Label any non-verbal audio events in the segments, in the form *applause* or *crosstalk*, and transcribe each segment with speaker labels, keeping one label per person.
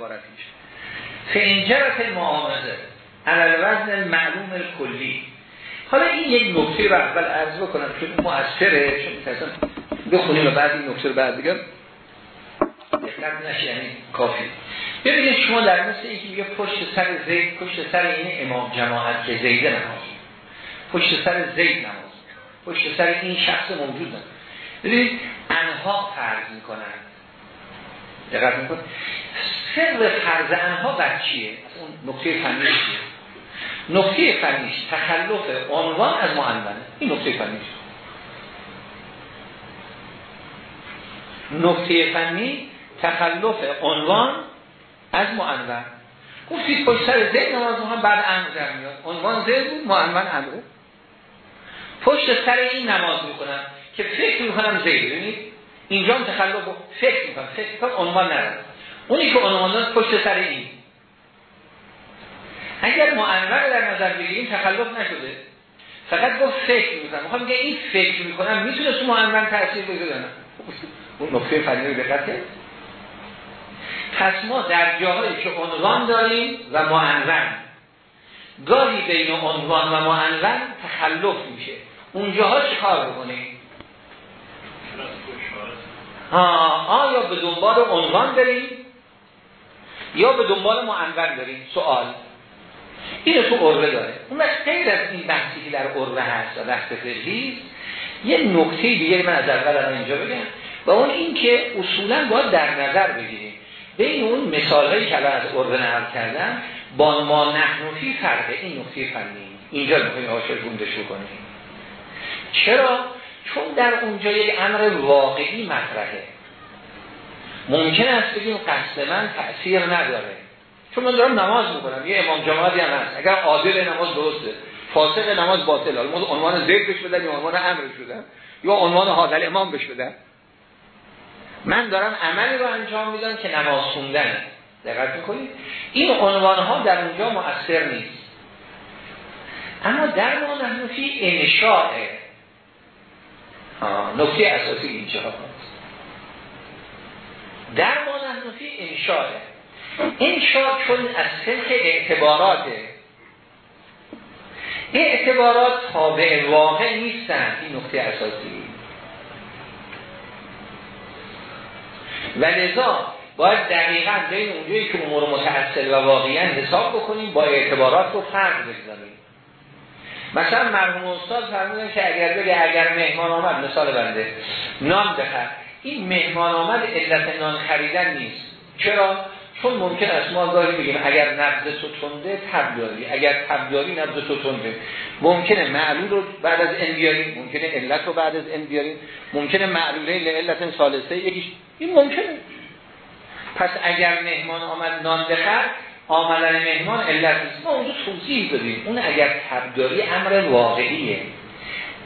Speaker 1: عبارتیش فانجرت المعامزه علل وزن معلوم کلی. حالا این یک نکته رو اول عرض بکنم که مؤثره چون مثلا بخونیم و بعد این نکته رو بعد بگم. دقت نشه یعنی کافی. ببینید شما در مثل اینکه میگه پشت سر زید پشت سر این امام جماعت که زیده نماز. پشت سر زید نماز. پشت سر این شخص موجود نماز. ببینید انها فرض می‌کنن. دقت می‌کنه سر فرض انها بر چیه؟ اون نکته فنی چیه؟ نکته فنیش تخلف عنوان از معنونه این نکته فنیش. نکته فنی تخلف عنوان از معنون گفتید پشت سر زید نماز هم بعد امر در میاد. عنوان زید بود معنون امره پشت سر این نماز می‌کنم که فکر می‌کنم زید ببینید اینجا هم تخلف فکر می‌کنم فکر می‌کنم عنوان ندارم. اونی که عنوان داد پشت سر این. اگر معنون در نظر بگیریم تخلف نشده. فقط گفت فکر می‌کنم. می‌خوام میگه این فکر می‌کنم می‌تونه تو معنون تاثیر بگذاره *laughs* اون نکته فنی رو دقت پس ما در جاهایی که عنوان داریم و معنون گاهی بین عنوان و معنون تخلف میشه. اونجاها چه کار بکنیم؟ ها آیا به دنبال عنوان داریم یا به دنبال معنون داریم سوال. این تو عربه داره. اون غیر از این بحثی که در عربه هست و بحث فقهی یه نکته دیگه من از اول اینجا بگم و اون این که اصولا باید در نظر بگیریم. بین اون مثال هایی که از عربه نقل کردن با ما نحنفی فرقه. این نکته فنی. اینجا میخواییم هاشو گونده شو کنیم. چرا؟ چون در اونجا یک امر واقعی مطرحه. ممکن است بگیم قصد من تأثیر نداره. چون من دارم نماز می‌کنم یه امام جماعتی هم هست. اگر عادل نماز درسته فاسق نماز باطل. حالا عنوان زید بش بدن یا عنوان امر شدن یا عنوان حاضر امام بش بدن؟ من دارم عملی رو انجام میدم که نماز خوندن. دقت می‌کنید؟ این عنوان ها در اونجا مؤثر نیست. اما در ما نحنفی انشاءه نکته اساسی اینجا. هست در ما نحنفی انشاءه. انشاء چون از سلک اعتباراته اعتبارات تابع واقع نیستن. این نکته اساسی. و لذا باید دقیقا بین اونجایی که امور متأصل و واقعا حساب بکنیم با اعتبارات رو فرق بگذاریم. مثلا مرحوم استاد فرمودن که اگر بگه اگر مهمان آمد مثال بنده نان بخر این مهمان آمد علت نان خریدن نیست. چرا؟ چون ممکن است ما گاهی بگیم اگر نبض تو تنده تبداری اگر تبداری نبض تو تنده. ممکنه معلول رو بعد از ان بیاریم ممکنه علت رو بعد از ان بیاریم ممکنه معلوله لعلت ثالثه یکیش. این ممکنه. پس اگر مهمان آمد نان بخر آمدن مهمان علت نیست. ما اونجا توضیح دادیم. اون اگر تبداری امر واقعیه.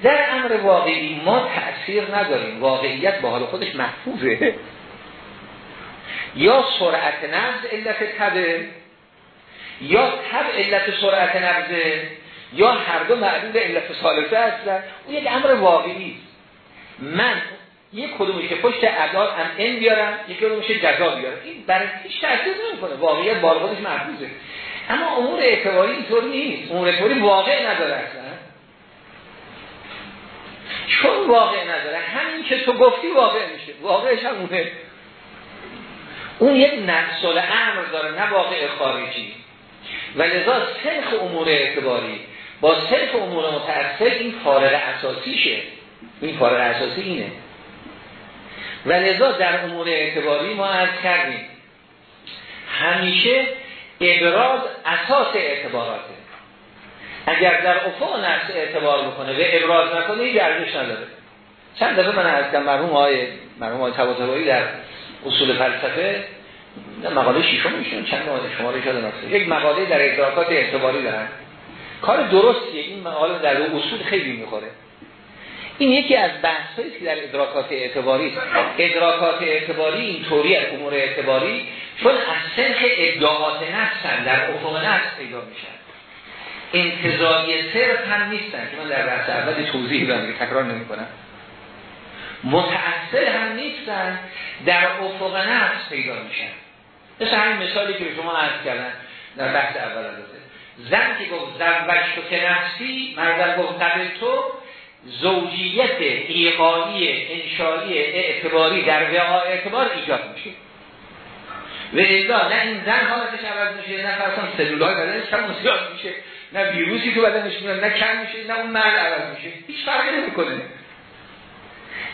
Speaker 1: در امر واقعی ما تأثیر نداریم. واقعیت با حال خودش محفوظه. یا سرعت نبض علت تبه یا تب علت سرعت نبضه یا هر دو معلول علت ثالثه هستن اون یک امر واقعی من یک کدومی که پشت اعداد هم ان بیارم یک کدومش جزا بیارم این برای هیچ تاثیر نمی‌کنه. واقعیت بار خودش محفوظه اما امور اعتباری اینطور نیست. امور اعتباری واقع نداره اصلا. چون واقع نداره همین که تو گفتی واقع میشه. واقعش هم اونه. اون یک نقص امر داره نه واقع خارجی. و لذا سلخ امور اعتباری با سلخ امور متأثر این فارغ اساسیشه. این فارغ اساسی اینه. و لذا در امور اعتباری ما از کردیم. همیشه ابراز اساس اعتباراته. اگر در افق نفس اعتبار بکنه و ابراز نکنه این ارزش نداره. چند دفعه من از مرحوم های مرحوم های طباطبایی در اصول فلسفه مقاله شیشم میشون چند مقاله؟ شماره شده نفسه یک مقاله در ادراکات اعتباری دارن. کار درستیه. این مقاله در اصول خیلی می‌خوره. این یکی از بحث که در ادراکات اعتباری است. ادراکات اعتباری این طوری از امور اعتباری چون از سنخ ادعاات نفسن در افق نفس پیدا میشن. انتظاری صرف هم نیستن که من در بحث اول توضیح دارم که تکرار نمی کنم متأثر هم نیستن در افق نفس پیدا میشن. مثل همین مثالی که به شما عرض کردن در بحث اول. البته زن که گفت زوج تو که نفسی مردم گفت قبل تو زوجیت ایقایی انشایی اعتباری در وعا اعتبار ایجاد میشه. و الا نه این زن حالتش عوض میشه نه فرسان سلولای بدنش کم زیاد میشه نه ویروسی تو بدنش میاد نه کم میشه نه اون مرد عوض میشه. هیچ فرقی نمی‌کنه.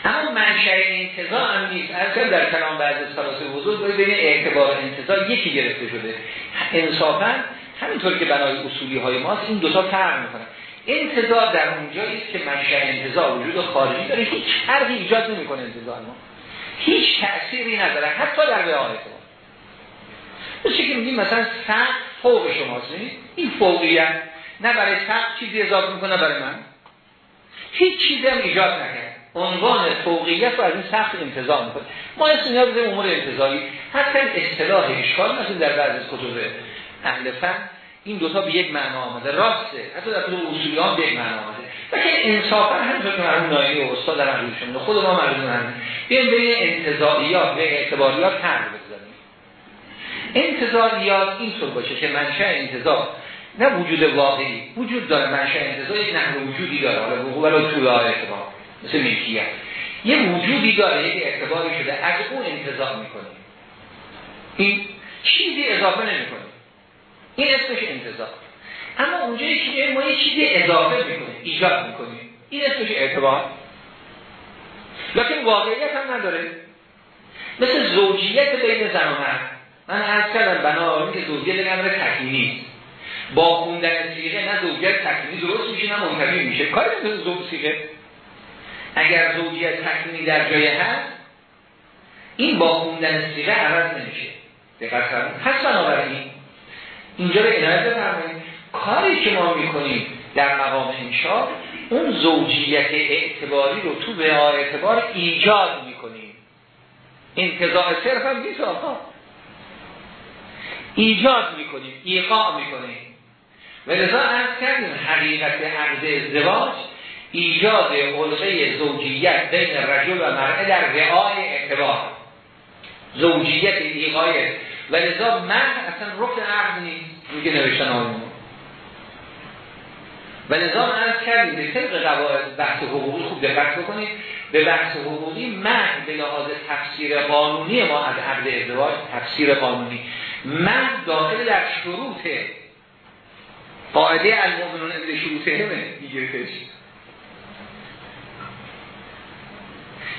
Speaker 1: اما منشأ انتظار هم نیست. اصلا در کلام از سلاس وضوع بین اعتبار انتظار یکی گرفته شده. انصافا همینطور که بنای اصولی های ماست این دوتا فرق می‌کنه. انتظار در اونجایی است که منشأ انتظار وجود خارجی داره. هیچ فرقی ایجاد نمی‌کنه انتظار ما. هیچ تأثیری نداره حتی در رعایت ما. مثل که میگیم مثلا سقف فوق شماست. این فوقیت نه برای سقف چیزی اضافه می‌کنه برای من. هیچ چیزی هم ایجاد نکرد. عنوان فوقیت رو از این سخت انتظار می‌کنه. ما نیاز به امور انتظاری. حتی اصطلاح اشکال مثل در بعض از کتب اهل فن این دوتا به یک معنا آمده. راسته. حتی در کتب اصولیان به یک معنا آمده. لیکن انصافا همینطور که مرحوم نایی و استاد در روشون خود ما مردم هم بیایم بین انتظاریات و اعتباریات فرق بزنیم انتظاریات اینطور باشه که منشأ انتظار نه وجود واقعی. وجود داره. منشأ انتظار یک نحو وجودی داره. حالا وقوع ولی طول اعتبار. مثل ملکیت یه وجودی داره. یک اعتباری شده. از اون انتظار می‌کنیم این چیزی اضافه نمی‌کنیم این اسمش انتظار. اما اونجایی که ما یه چیزی اضافه می‌کنیم ایجاد می‌کنیم این اسمش اعتبار. لیکن واقعیت هم نداره. مثل زوجیت بین زن و مرد. من عرض کردم بنابراین که زوجیت امر تکینی با خوندن سیغه نه زوجیت تکینی درست میشه نه میشه. کاری مثل زوج سیغه. اگر زوجیت تکینی در جای هست این با خوندن سیغه عوض نمیشه. دقت فرمایید پس بنابراین اینجا رو عنایت بفرمایید کاری که ما می‌کنیم در مقام انشاء اون زوجیت اعتباری رو تو به اعتبار ایجاد می‌کنیم. انتظار صرف هم نیست آقا. ایجاد می‌کنیم ایقاع می‌کنیم. و لذا ارز کردیم حقیقت عقد ازدواج ایجاد علقه زوجیت بین رجل و مرعه در رعای اعتبار. زوجیت ایقای و لذا من اصلا رکن عقد نیست. میگه نوشتن آمون و لذا ارز کردیم به طبق قواعد بحث حقوقی خوب دقت بکنید. به بحث حقوقی من به لحاظ تفسیر قانونی ما از عقد ازدواج تفسیر قانونی. من داخل در شروط قاعده المؤمنون از شروط همه میگیرتش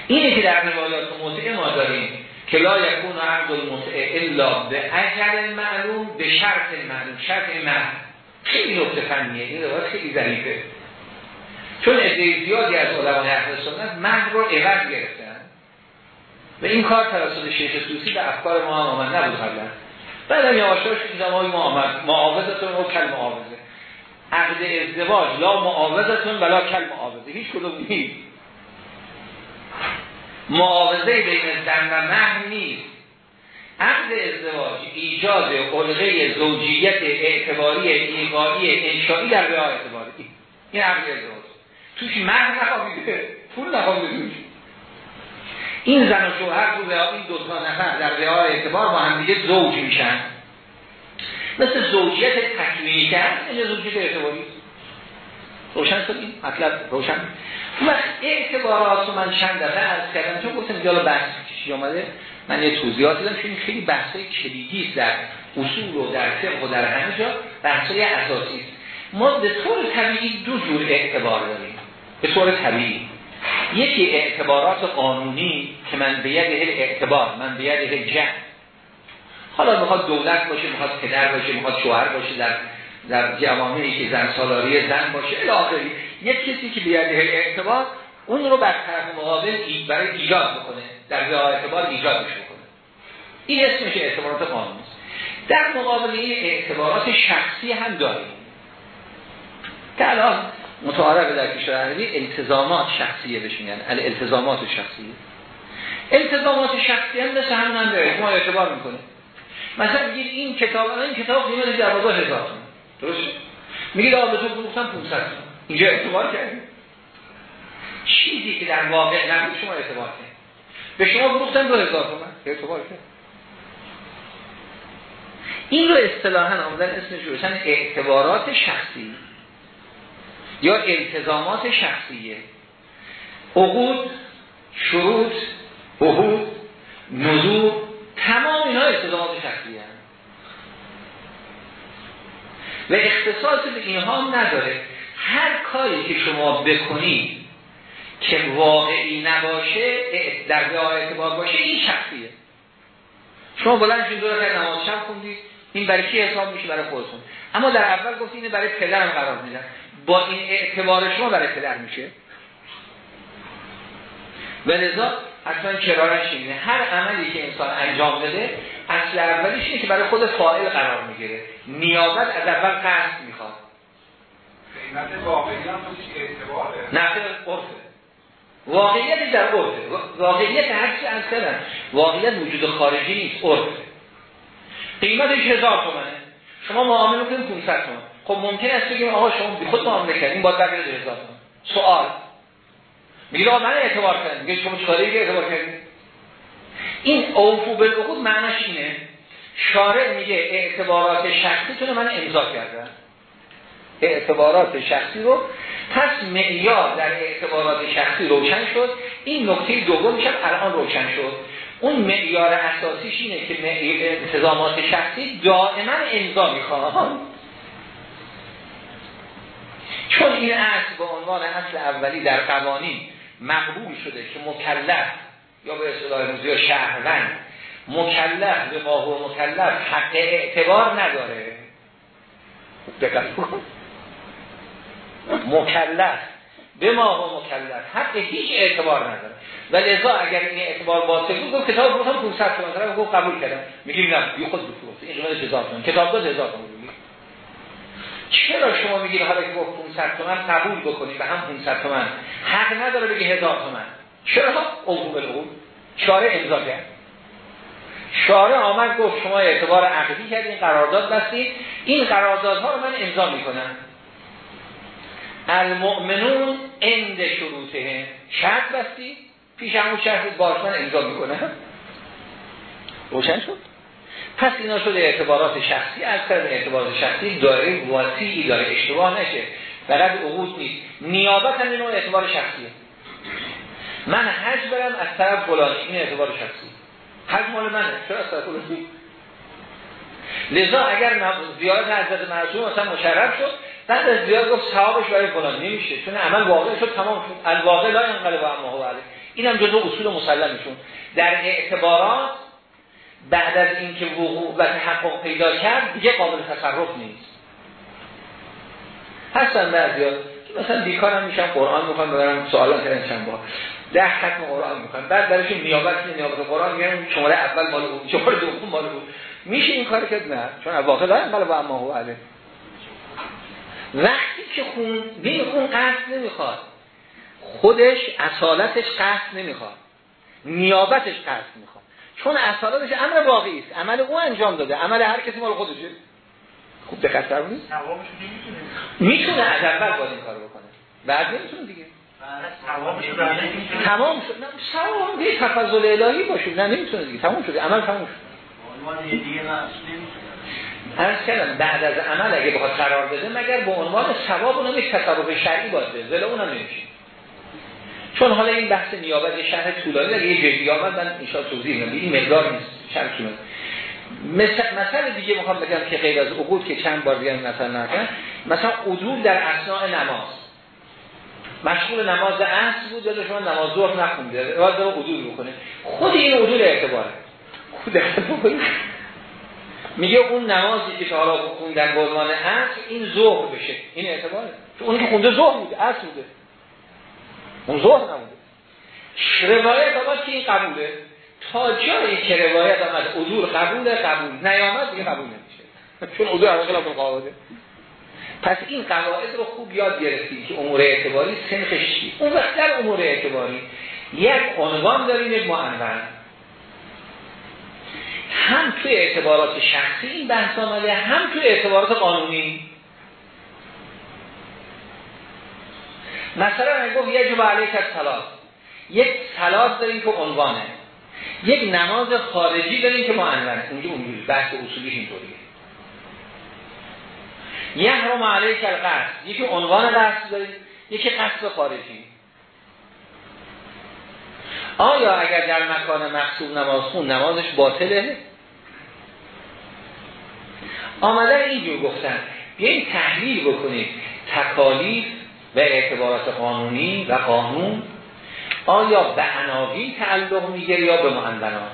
Speaker 1: اینه که در روایات متعه ما داریم. که لا یکون عقد المتعه الا به اجل معلوم به شرط معلوم. شرط معلوم. خیلی نکته فنیه. این روایت خیلی ظریفه چون عده زیادی از علمان اهل سنت مهر رو عوض گرفتن. و این کار توسط شیخ توسی به افکار ما هم آمد نبود قبلا. بعد یواشاش که زمانی ما آمد معاوضتون و کل معاوضه. عقد ازدواج لا معاوضتون ولا کل معاوضه. هیچ کدوم نیست. معاوضه بین زن و مهر نیست. عقد ازدواج ایجاد علقه زوجیت اعتباری ایقایی انشایی در راه اعتباری. این عقد ازدواج. توش مهر نخواهیده پول نخواهیده این زن و شوهر رو این دو تا نفر در راه اعتبار با هم دیگه زوج میشن. مثل زوجیت تکمیلی کرد این زوجیت اعتباری. روشن شد این مطلب؟ روشن؟ اعتبارات رو من چند دفعه عرض کردم. چون گفتم اینجا بحث چیزی آمده من یه توضیحات دادم. چون خیلی بحثای کلیدی در اصول و در فقه و در همه جا. بحثای اساسی است. ما به طور طبیعی دو جور اعتبار داریم. به طور طبیعی. یکی اعتبارات قانونی که من به ید اعتبار من به ید جه حالا می‌خواد دولت باشه می‌خواد پدر باشه می‌خواد شوهر باشه در در جوامعی که زن سالاری زن باشه الاخری یک کسی که بیاد اعتبار اون رو بر طرف مقابل برای ایجاد بکنه. در راه اعتبار ایجادش بکنه. این اسمش اعتبارات قانونی است. در مقابل این اعتبارات شخصی هم داریم. که الان متعارف در کشور التزامات شخصیه بهش میگن التزامات شخصیه التزامات شخصی هم مثل همون هم داره ما اعتبار می‌کنه مثلا بگید این کتاب این کتاب قیمت 12 هزار تومان درست میگید به تو فروختم 500 اینجا اعتبار کردیم. چیزی که در واقع نبود شما اعتبار کرد. به شما فروختم 2000 تومان اعتبار کرد. این رو اصطلاحا آمدن اسمش روشن اعتبارات شخصی یا التزامات شخصیه. عقود شروط عهود نزول تمام اینا التزامات شخصی هم. و اختصاص به اینها هم نداره. هر کاری که شما بکنید که واقعی نباشه در به اعتبار باشه این شخصیه. شما بلند شید دور نماز شب خوندید این برای کی حساب میشه؟ برای خودتون. اما در اول گفت اینه برای پدرم قرار میدن. با این اعتبار شما برای پدر میشه. و لذا اصلا کرارش اینه. هر عملی که انسان انجام بده اصل اولیش اینه که برای خود فاعل قرار می‌گیره. نیابت از اول قصد می‌خواد.
Speaker 2: قیمت واقعی هم
Speaker 1: نه عرفه واقعیت در عرفه واقعیت هرچی از کردن. واقعیت وجود خارجی نیست عرفه قیمتش هزار تومنه. شما معامله کنید 500 تومن. خب ممکن است بگیم آقا شما بی خود معامله کردین باید برگرد هزار تومن. سوال. میگه من اعتبار کردم. میگه شما چیکاره که اعتبار کردین؟ این اوفو بالعقود معناش اینه. شارع میگه اعتبارات شخصی من امضا کردم. اعتبارات شخصی رو پس معیار در اعتبارات شخصی روشن شد. این نکته هم الان روشن شد. اون معیار اساسیش اینه که انتظامات شخصی دائما امضا می‌خواد. چون این اصل به عنوان اصل اولی در قوانین مقبول شده که مکلف یا به اصطلاح امروزی یا شهروند مکلف به و مکلف حق اعتبار نداره. دقت مکلف. به ما و مکلف. حق هیچ اعتبار نداره. و لذا اگر این اعتبار باطل بود کتاب گفتم 500 تومن. طرف گفت قبول کردم. میگیم نه بی خود بفروش این قیمت 1000 تومن کتاب داد 1000 تومن چرا شما میگید حالا که گفت 500 تومن؟ قبول بکنید و هم 500 تومن. حق نداره بگه 1000 تومن. چرا؟ عقوق العقول شارع امضا کرد. شارع آمد گفت شما اعتبار عقدی کردین قرارداد بستید این قراردادها رو من امضا می‌کنم. المؤمنون اند شروطه شرط بستی. پیش همون شرط باش من امضا می‌کنم روشن شد. پس اینا شده اعتبارات شخصی. از اعتبارات شخصی داره واسیعی داره اشتباه نشه. فقط عقود نیست. نیابت هم اینو اعتبار شخصیه. من حج برم از طرف فلانی. این اعتبار شخصی. حج مال منه. چرا از طرف فلانی؟ لذا اگر زیارت حضرت معصوم مثلا مشرف شد بعد از زیاد گفت ثوابش برای فلان نمیشه چون عمل واقع شد تمام شد. الواقع لا با اما هو علیه. اینم جزء اصول مسلمشون. در اعتبارات بعد از اینکه وقوع و تحقق پیدا کرد دیگه قابل تصرف نیست. هستن بعضیا که مثلا بیکارم میشن قرآن می‌خوان ببرم سوالات کردن چند بار. ده ختم قرآن می‌خوان بعد درشون نیابت نیابت قرآن میگن شماره اول مال بود شماره دوم مال بود میشه این کار کرد؟ نه. چون واقع لا مال با اما هو علیه. وقتی که خون بین خون قصد نمی‌خواد. خودش اصالتش قصد نمی‌خواد. نیابتش قصد می‌خواد. چون اصالتش امر واقعی است. عمل او انجام داده. عمل هر کسی مال خودشه. خوب دقت فرمودید؟ می‌تونه. از اول باید این کارو بکنه. بعد نمی‌تونه دیگه. تمام شد. ثواب یه تفضل الهی باشه. نه نمی‌تونه دیگه. تمام شده. عمل تمام شد. از کردم بعد از عمل اگه بخواد قرار بده مگر به عنوان ثواب اونم یک تصرف شرعی باید بده؟ ولی اونم نمیشه. چون حالا این بحث نیابت شهر طولانی اگه یه جدی آمد من انشاء توضیح میدم. این مقدار نیست شرط مثل مثلا دیگه می‌خوام بگم که غیر از عقود که چند بار بیان مثلا نکن مثلا عدول در اسناء نماز. مشغول نماز عصر بود یا شما نماز ظهر نخونده باید داره عدول بکنه. خود این عدول اعتباره. میگه اون نمازی که حالا در به عنوان عصر این ظهر بشه. این اعتباره. چون اون که خونده ظهر بوده عصر بوده. اون ظهر نبوده. روایت آمد که این قبوله. تا جایی که روایت آمد عدول قبول قبول؟ نیامد دیگه قبول نمیشه. چون عدول هم خلاف قواعده. پس این قواعد رو خوب یاد گرفتید که امور اعتباری سنخش چی؟ اون وقت در امور اعتباری یک عنوان داریم یک معنون هم توی اعتبارات شخصی این بحث آمده هم توی اعتبارات قانونی. مثلا من گفت یه علیک از سلات یک سلات داریم که عنوانه. یک نماز خارجی داریم که معنونه اونجا اونجوری بحث اصولیش اینطوریه. یحرم علیک القصد. یکی عنوان قصد دارید یکی قصد خارجی. آیا اگر در مکان مقصود نماز خون نمازش باطله؟ آمدن اینجور گفتن. بیایید تحلیل بکنید تکالیف و اعتبارات قانونی و قانون آیا به عناوین تعلق می‌گیره یا به معنونات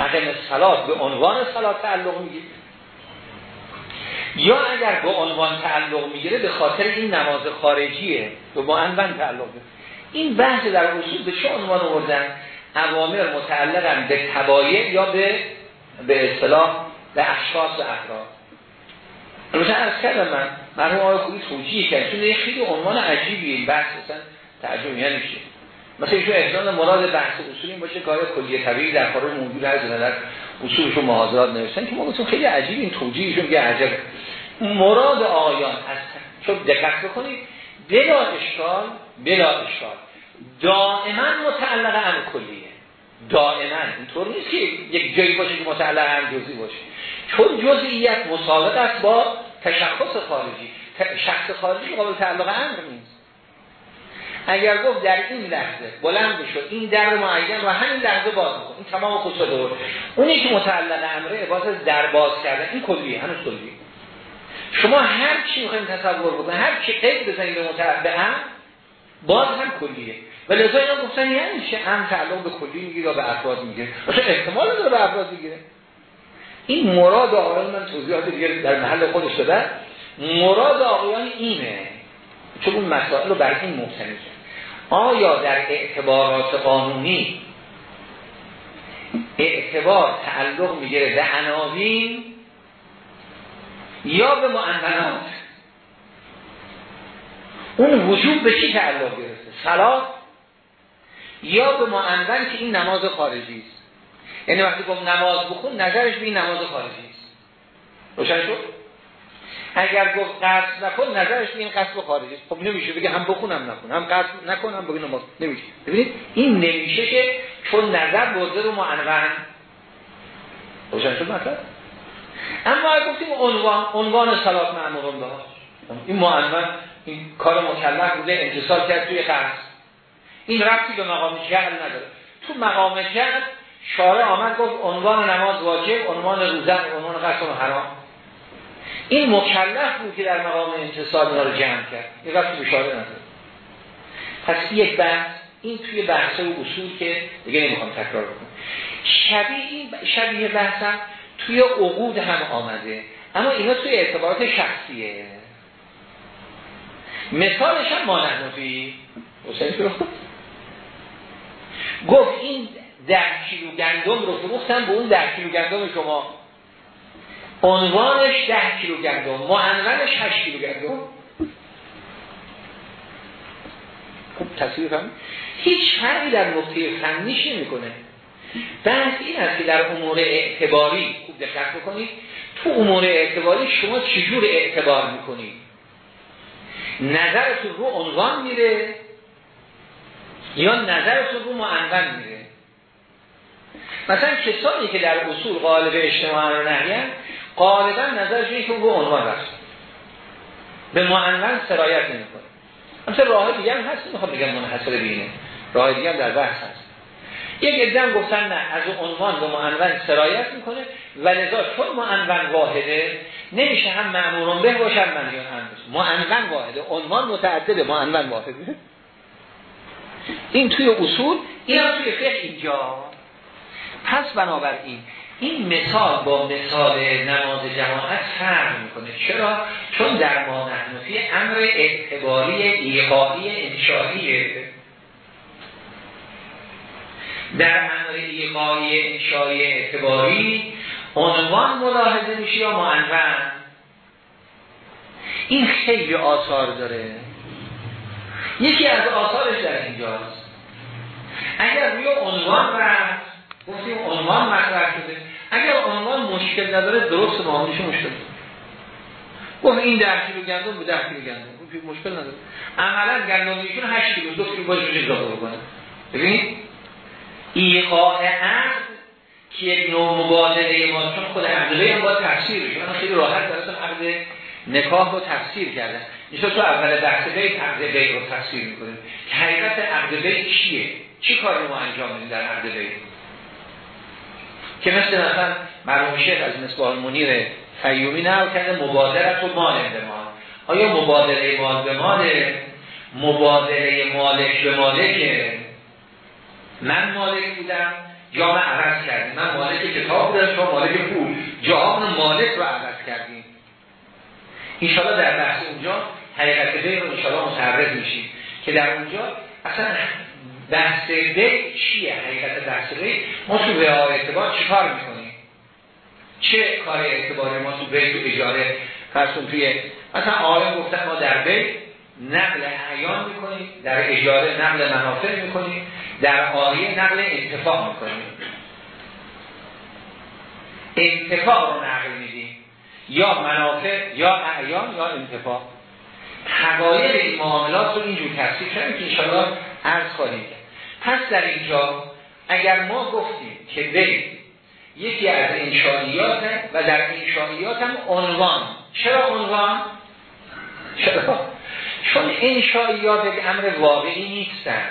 Speaker 1: عدم صلات به عنوان صلات تعلق می‌گیره. یا اگر به عنوان تعلق می‌گیره به خاطر این نماز خارجیه به معنون تعلق می‌گیره. این بحث در اصول به چه عنوان آوردن؟ اوامر متعلقن به تبایع یا به به اصطلاح به اشخاص و افراد. مثلا از کردم من مرحوم آقای خوبی توجیه کرد. چون خیلی عنوان عجیبی این بحث اصلا ترجمه یعنی چیه مثلا ایشون احسان مراد بحث اصولی این باشه کار کلیه طبیعی در خارج موجود هر در اصولشون محاضرات نوشتن. که ما گفتیم خیلی عجیب این توجیهشون که عجب. مراد آقایان از چون دقت بکنید. بلا اشکال بلا اشکال. دائما متعلق هم کلیه. دائما. اینطور نیست که یک جایی باشه که متعلق هم جزئی باشه. چون جزئیت مسابق است با تشخص خارجی. شخص خارجی قابل تعلق امر نیست. اگر گفت در این لحظه بلند شد این در معین و همین لحظه باز میکن این تمام خصوص دور. اونی که متعلق امره عبارت در باز کردن این کلیه هنوز کلیه. شما هر چی می‌خوایم تصور بکنید هر چی قید بزنید به متعلق امر باز هم کلیه. و لذا اینا گفتن یعنی چه؟ هم تعلق به کلی می‌گیره یا به افراد می‌گیره. مثلا احتمال داره به افراد می‌گیره این مراد آقایان من توضیحات دیگه در محل خودش دادن مراد آقایان اینه. چون اون مسائل رو بر این مبتنی آیا در اعتبارات قانونی اعتبار تعلق می‌گیره به عناوین یا به معنونات اون وجود به چی تعلق گرفته؟ صلات یا به معنون که این نماز خارجی است؟ یعنی وقتی گفت نماز بخون نظرش به نماز خارجی است. روشن شد؟ اگر گفت قصد نکن نظرش به این قصد خارجی است. خب نمیشه بگه هم بخونم نکن هم قصد نکن هم بگه نماز. نمیشه. ببینید این نمیشه که چون نظر برده رو معنون. روشن شد مطلب؟ اما اگر گفتیم عنوان عنوان صلات معمورون به این معنون این کار مکلف بوده انتصال کرد توی قصد. این ربطی به مقام جهل نداره. تو مقام جهل شارع آمد گفت عنوان نماز واجب عنوان روزه عنوان قسم حرام. این مکلف بود که در مقام انتصال اینا رو جمع کرد. این ربطی به شارع نداره پس یک بحث این توی بحث و اصول که دیگه نمی‌خوام تکرار بکنم. شبیه این شبیه بحثم توی عقود هم آمده. اما اینا توی اعتبارات شخصیه. مثالش هم مانحنفی گفت این ده کیلو گندم رو فروختن به اون ده کیلو گندم شما. عنوانش ده کیلو گندم معنونش هشت کیلو گندم. خوب تصویر هم هیچ فرقی در نقطه فنیش نمی‌کنه. بحث این است که در امور اعتباری خوب دقت بکنید تو امور اعتباری شما چجور اعتبار می‌کنید؟ نظرتون رو عنوان میره یا نظرتون رو معنون میره؟ مثلا کسانی که در اصول قالب اجتماع رو نهیان غالبا نظرشون که رو عنوان رفت به معنون سرایت نمی‌کنه. مثلا راه دیگه هم هست می‌خوام بگم منحصر بینه راه دیگه هم در بحث هست. یک ادن گفتن نه از عنوان به معنون سرایت می‌کنه و لذا چون معنون واحده نمیشه هم معمورون به باشه هم منیان هم معنون واحده عنوان متعدده معنون واحده. این توی اصول این توی فقه اینجا. پس بنابراین این مثال با مثال نماز جماعت فرق می‌کنه. چرا؟ چون در ما نحنفی امر اعتباری ایقایی انشاییه در امر ایقایی انشایی اعتباری عنوان ملاحظه میشه یا معنون این خیلی آثار داره. یکی از آثارش در اینجاست. اگر روی عنوان رفت گفتیم عنوان مطرح شده. اگر عنوان مشکل نداره درست معاملش مشکل گفت این ده کیلو گندم به ده کیلو گندم. مشکل نداره. عملا گندم ایشون 8 کیلو دو کیلو باشه اضافه بکنه؟ ببینید. ایقاع عقد که یک نوع مبادله ما چون خود عقده هم باید تفسیر من خیلی راحت براتون عقد نکاح رو تفسیر کردم. میشه تو اول بحث بیت عقد بیت رو تفسیر می‌کنیم. که حقیقت عقد بیت چیه؟ چی کار ما انجام میدیم در عقد بیت؟ که مثل مثلا مرحوم شیخ از مصباح المنیر فیومی نقل کرده مبادلت و مال به مال آیا مبادله مال به مال مبادله مالک به مالکه من مالک بودم یا من عوض کردیم. من مالک کتاب بودم شما مالک پول. جهان مالک رو عوض کردیم. اینشالا در بحث اونجا حقیقت بین رو انشاءالله متعرض میشیم. که در اونجا اصلا بحث بین چیه؟ حقیقت بحث بین ما تو به اعتبار چی کار می‌کنیم؟ چه کار اعتباری ما تو بیت و اجاره فرسون توی مثلا آقایان گفتن ما در بیت نقل اعیان می‌کنیم در اجاره نقل منافع می‌کنیم در آیه نقل انتفاع می‌کنیم. انتفاع رو نقل میدیم. یا منافع یا اعیان یا انتفاع. حقایق این معاملات رو اینجور تفسیر کنیم که انشاءالله عرض خواهیم پس در اینجا اگر ما گفتیم که بین یکی از انشانیات و در انشانیات هم عنوان. چرا عنوان؟ چرا؟ چون انشاییات یک امر واقعی نیستن.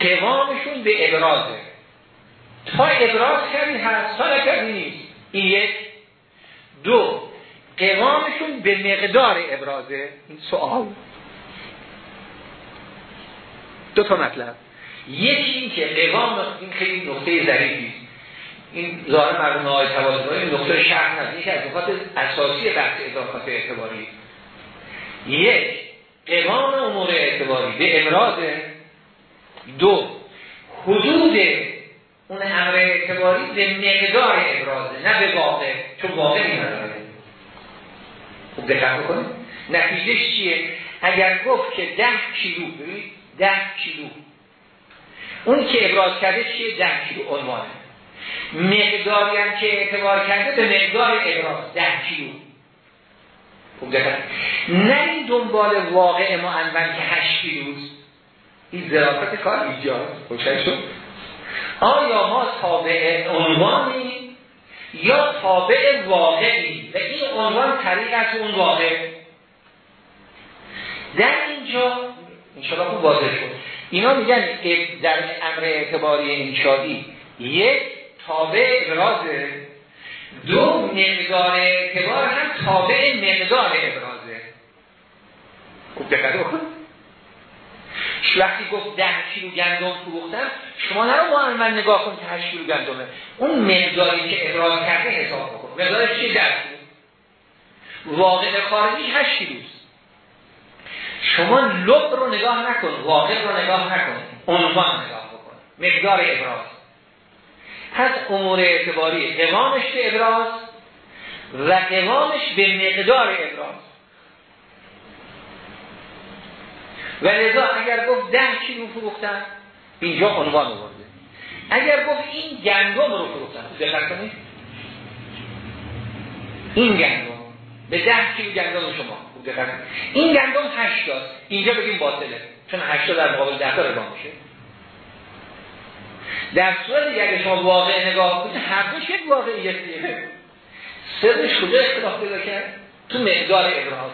Speaker 1: قوامشون به ابرازه تا ابراز کردی هست تا نکردی نیست. این یک. دو قوامشون به مقدار ابرازه این سوال. دو تا مطلب. یکی این که قوام این خیلی نقطه ظریفی این ظاهر مردم های توازنهای نقطه شرح هست یکی از نقاط اساسی بحث اضافات اعتباری. یک قوام امور اعتباری به امراضه دو حدود اون امر اعتباری به مقدار ابرازه نه به واقع چون واقع نداره خوب دقت بکنید. نتیجهش چیه؟ اگر گفت که ده کیلو ببینید ده کیلو اون که ابراز کرده چیه؟ ده کیلو عنوانه. مقداری هم که اعتبار کرده به مقدار ابراز ده کیلو نه این دنبال واقع انون که هشت کیلوست این ظرافت کار ایجاد خوشن شد. آیا ما تابع عنوانی یا تابع واقعی؟ و این عنوان طریق از اون واقع. در اینجا انشاءالله خوب واضح شد. اینا میگن در امر اعتباری انشادی یک تابع ابرازه. دو مقدار اعتبار هم تابع مقدار ابرازه. خوب دقت وقتی گفت ده کیلو گندم فروختم شما نرو معمل نگاه کن که 8 کیلو گندمه. اون مقداری که ابراز کرده حساب بکن. مقدارش ده کیلو. واقع خارجی 8 کیلوست. شما لب رو نگاه نکن واقع رو نگاه نکن عنوان نگاه بکن مقدار ابراز. پس امور اعتباری قوامش به ابراز و قوامش به مقدار ابراز. و لذا اگر گفت ده کیلو فروختن اینجا عنوان آورده. اگر گفت این گندم رو فروختن دقت کنید. این گندم. به ده کیلو گندم شما؟ دقت این گندم 80 اینجا بگیم باطله. چون 80 در مقابل 10 تا ربا میشه. در صورت اگر شما واقع نگاه کنید هر یک واقعیتیه سرش کجا اختلاف پیدا کرد؟ تو مقدار ابراز.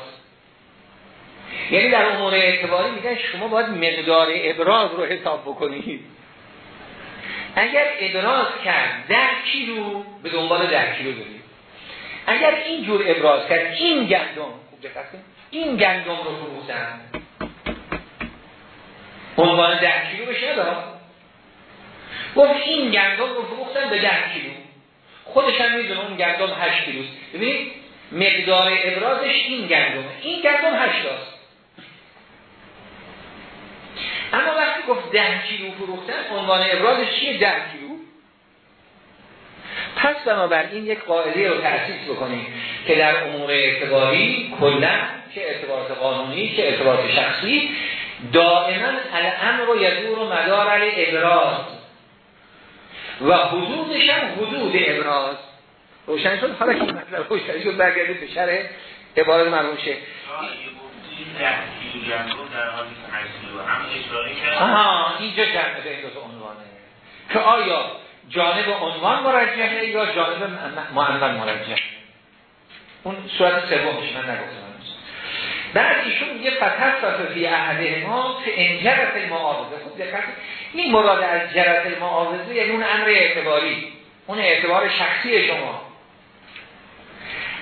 Speaker 1: یعنی در امور اعتباری میگن شما باید مقدار ابراز رو حساب بکنید. اگر ابراز کرد در کیلو به دنبال در کیلو دارید اگر اینجور ابراز کرد این گندم این گندم رو فروختن عنوان ده کیلو بشه ندارم گفت این گندم رو فروختن به ده کیلو. خودش هم می‌دونه اون گندم هشت کیلوست. ببینید مقدار ابرازش این گندمه. این گندم هشتاست اما وقتی گفت ده کیلو فروختن عنوان ابرازش چیه؟ ده کیلو. پس بنابراین یک قاعده رو تأسیس بکنیم که در امور اعتباری کلا که اعتبارات قانونی که اعتبارات شخصی دائما الامر رو یدور و مدار علی ابراز. و حدودش هم حدود ابراز. روشن شد؟ حالا که مطلب روشن شد برگردید به شرح عبارت مرموم شه آها اینجا جمعه به این دو عنوانه. که آیا جانب عنوان مرجحه یا جانب معنون مرجحه اون صورت سومش من نگفتم. بعد ایشون میگه فتح فی احده ما که انجرت المعارضه. خب دقیق این مراد از جرت المعارضه یعنی اون امر اعتباری اون اعتبار شخصی شما.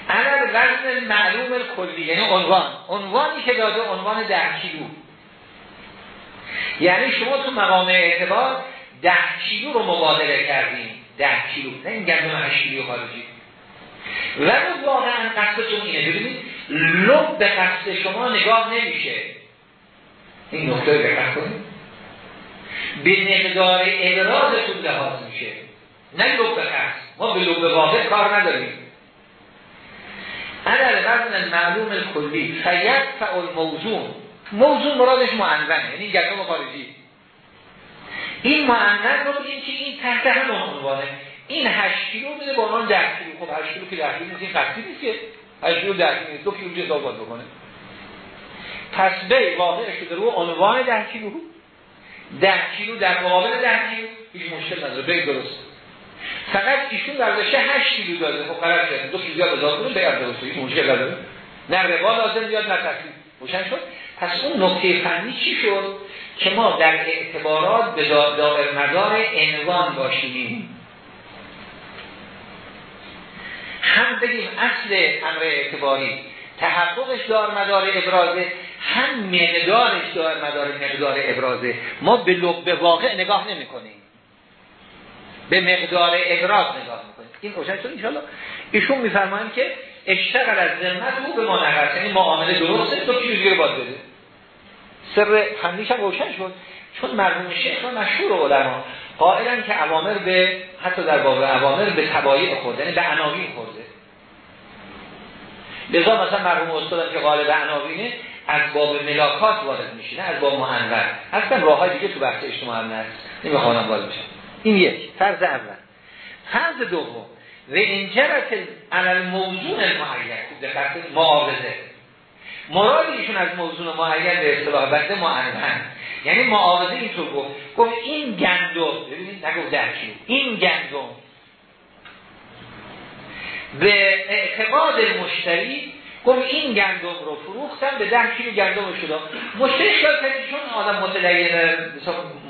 Speaker 1: عدد وزن معلوم کلی یعنی عنوان. عنوانی که داده عنوان ده کیلو یعنی شما تو مقام اعتبار ده کیلو رو مبادله کردیم. ده کیلو. نه گندم کیلو خارجی. ولی واقعا قصدتون اینه. ببینید لب به قصد شما نگاه نمیشه. این نقطه دقت کنید. به مقدار ابرازتون لحاظ میشه. نه لب به قصد. ما به لب واقع کار نداریم. عدد وزن معلوم کلی. فید فعل موزون موزون مرادش معنون یعنی گندم خارجی. این معنون رو بگیم که این تحت همون عنوانه این 8 کیلو میده با عنوان 10 کیلو خب 8 کیلو که 10 کیلو نیست این قطعی نیست که 8 کیلو 10 کیلو دو کیلو جزا باید بکنه. پس به واقع شده رو عنوان 10 کیلو 10 کیلو در مقابل 10 کیلو هیچ مشکل نداره. به درست. فقط ایشون در بشه 8 کیلو داده. خب قرار کرد دو کیلو زیاد اضافه کنه به درست. هیچ مشکل نداره. نه روا لازم بیاد نه تکلیف. روشن شد. پس اون نکته فنی چی شد؟ که ما در اعتبارات به دائر مدار عنوان باشیم هم بگیم اصل امر اعتباری تحققش دار مدار ابرازه هم مقدارش دار مدار مقدار ابرازه. ما به لب واقع نگاه نمی کنیم به مقدار ابراز نگاه می‌کنیم. این روشن شد انشاءالله. ایشون میفرمایند که اشتغل از ذمت او به ما نقص یعنی معامله درسته تو چیزی رو باید بده سر فنیش هم روشن شد. چون مرحوم شیخ و مشهور علما. قائلن که اوامر به حتی در باب اوامر به تبایع خورده یعنی به عناوین خورده. لذا مثلا مرحوم استاد که قائل به عناوینه از باب ملاکات وارد میشه نه از باب معنور اصلا راه های دیگه تو بحث اجتماع هم هست نمی‌خوانم وارد بشم. این یک. فرض اول. فرض دوم. و این جرت علل موضوع معین دقت معاوضه مراد ایشون از موضوع معین به اصطلاح بنده معنون یعنی معاوضه اینطور گفت. گفت این گندم ببینید نگو در این گندم به اعتقاد مشتری گفت این گندم رو فروختم به ده کیلو گندم شده مشتری شد چون آدم متدین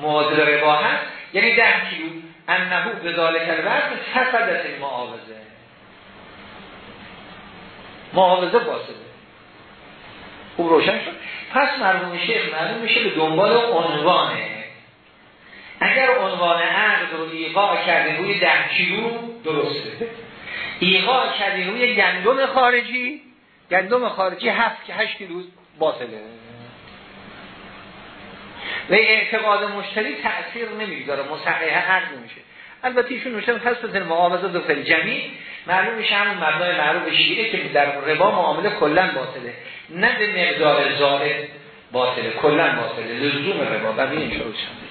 Speaker 1: معادل ربا هست یعنی ده کیلو. انهو به ذالک الوزن فسدت معاوضه. معاوضه باسده خوب روشن شد. پس مرحوم شیخ معلوم میشه به دنبال عنوانه. اگر عنوان عقد رو ایقاع کردیم روی ده کیلو درسته. ایقاع کردیم روی گندم خارجی گندم خارجی هفت که هشت کیلو باطله. و اعتقاد مشتری تأثیر نمی‌گذاره مصححه عقد میشه البته ایشون نوشتن فصل معامله دو فل جمی معلوم میشه همون مبنای معروف شیعه که در ربا معامله کلا باطله. نه به مقدار زائد باطله کلا باطله لزوم ربا ببین شروع شد.